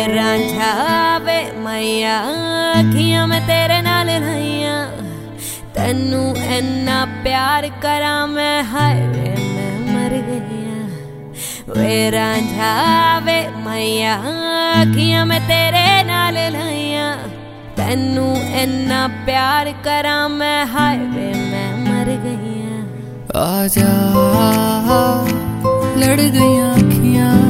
तेरा मैया, अखियाँ में तेरे नाल रहिया। तेनू इन्ना प्यार करा मैं, हाय मैं मर गया। वे राझावे मैया, अखियाँ में तेरे नाल रहिया। तेनू इन्ना प्यार करा मैं, हाय मैं मर गया। आजा, लड़ गई अखियाँ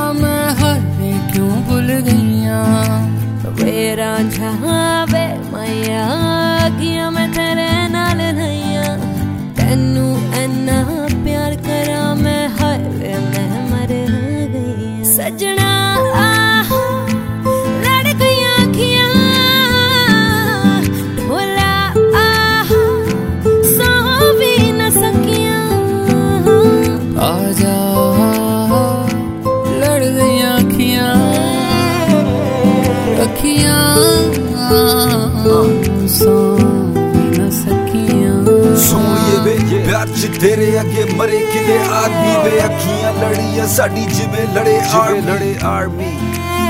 ਵੇ ਪਿਆਰ ਚ ਤੇਰੇ ਅੱਗੇ ਮਰੇ ਕਿਤੇ ਆਦਮੀ ਵੇ ਅੱਖੀਆਂ ਲੜੀਆਂ ਸਾਡੀ ਜਿਵੇਂ ਲੜੇ ਜਿਵੇਂ ਲੜੇ ਆਰਮੀ।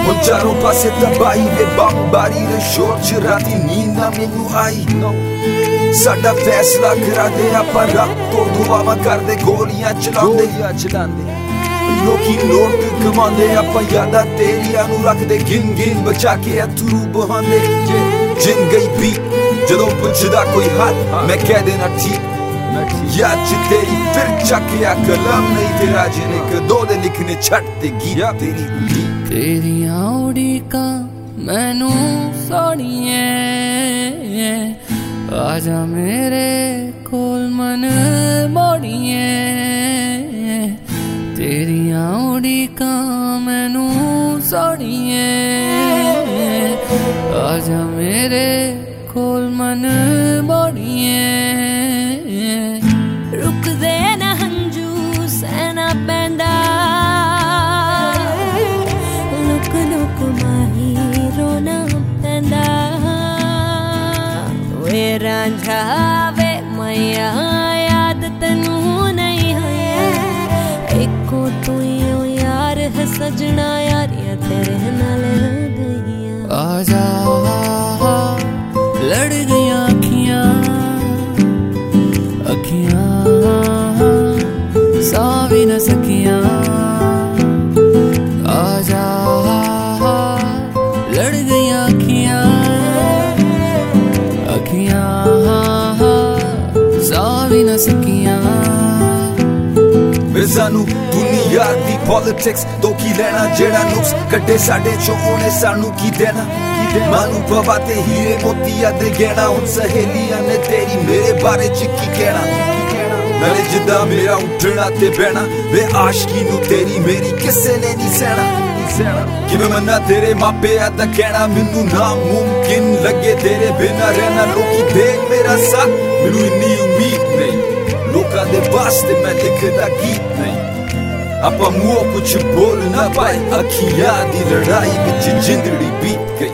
ਹੁਣ ਚਾਰੋਂ ਪਾਸੇ ਤਬਾਹੀ ਵੇ ਬੰਬਾਰੀ ਦੇ ਸ਼ੋਰ ਚ ਰਾਤੀ ਨੀਂਦ ਨਾ ਮੈਨੂੰ ਆਈ। ਸਾਡਾ ਫੈਸਲਾ ਕਰਾ ਦੇ ਆਪਾਂ ਰੱਬ ਤੋਂ ਦੁਆਵਾਂ ਕਰਦੇ ਗੋਲੀਆਂ ਚਲਾਉਂਦੇ। ਚਲਾਉਂਦੇ। ਲੋਕੀ ਨੋਟ ਕਮਾਉਂਦੇ ਆਪਾਂ ਯਾਦਾਂ ਤੇਰੀਆਂ ਨੂੰ ਰੱਖਦੇ ਗਿਣ ਗਿਣ ਬਚਾ ਕੇ ਅਥਰੂ ਬਹਾਉਂਦੇ। ਜਿੰਨ ਗਈ ਵੀ ਜਦੋਂ ਪੁੱਛਦਾ ਕੋਈ ਹੱਥ ਮੈਂ ਕਹਿ ਦੇਣਾ ਠੀਕ। याद तेरी फिर चकिया कलम नहीं तेरा जिने कदोले लिखने छटते गीत तेरी तेरी औड़ी का मैनू सोनिए आजा मेरे कोल मन मोड़िए तेरी औड़ी का मैनू सोनिए आजा मेरे कोल मन मोड़िए ਵੇ ਰਾਂਝਾ ਵੇ ਮਈਆ ਯਾਦ ਤੈਨੂੰ ਨਹੀਂ ਹੈ ਇੱਕੋ ਤੂੰ ਹੀ ਓ ਯਾਰ ਹੈ ਸਜਣਾ ਵੇ ਸਾਨੂੰ ਦੁਨੀਆ ਦੀ ਪੋਲਿਟਿਕਸ ਤੋਂ ਕੀ ਲੈਣਾ, ਜਿਹੜਾ ਨੁਕਸ ਕੱਢੇ ਸਾਡੇ ਚੋਂ, ਉਹਨੇ ਸਾਨੂੰ ਕੀ ਦੇਣਾ? ਮਾਨੂੰ ਪਵਾ ਤੇ ਹੀਰੇ ਮੋਤੀਆਂ ਦੇ ਗਹਿਣਾ, ਹੁਣ ਸਹੇਲੀਆਂ ਨੇ ਤੇਰੀ ਮੇਰੇ ਬਾਰੇ ਚ ਕੀ ਕਹਿਣਾ? ਨਾਲੇ ਜਿੱਦਾਂ ਮੇਰਾ ਉੱਠਣਾ ਤੇ ਬਹਿਣਾ, ਵੇ ਆਸ਼ਕੀ ਨੂੰ ਤੇਰੀ ਮੇਰੀ ਕਿਸੇ ਨੇ ਨਹੀਂ ਸਹਿਣਾ। ਕਿਵੇਂ ਮੰਨਾ ਤੇਰੇ ਮਾਪੇ ਆ ਤਾਂ ਕਹਿਣਾ, ਮੈਨੂੰ ਨਾ ਮੁਮਕਿਨ ਲੱਗੇ ਤੇਰੇ ਬਿਨਾ ਰਹਿਣਾ। ਲੋਕੀ ਦੇਖ ਮੇਰਾ ਸਾਥ, ਮੈਨੂੰ ਇੰਨੀ ਉਮੀਦ Nuk ka debasti me të këta gitnej Apa mua ku që borën apaj Aki jadi rëra i bitë që gjindër i bitë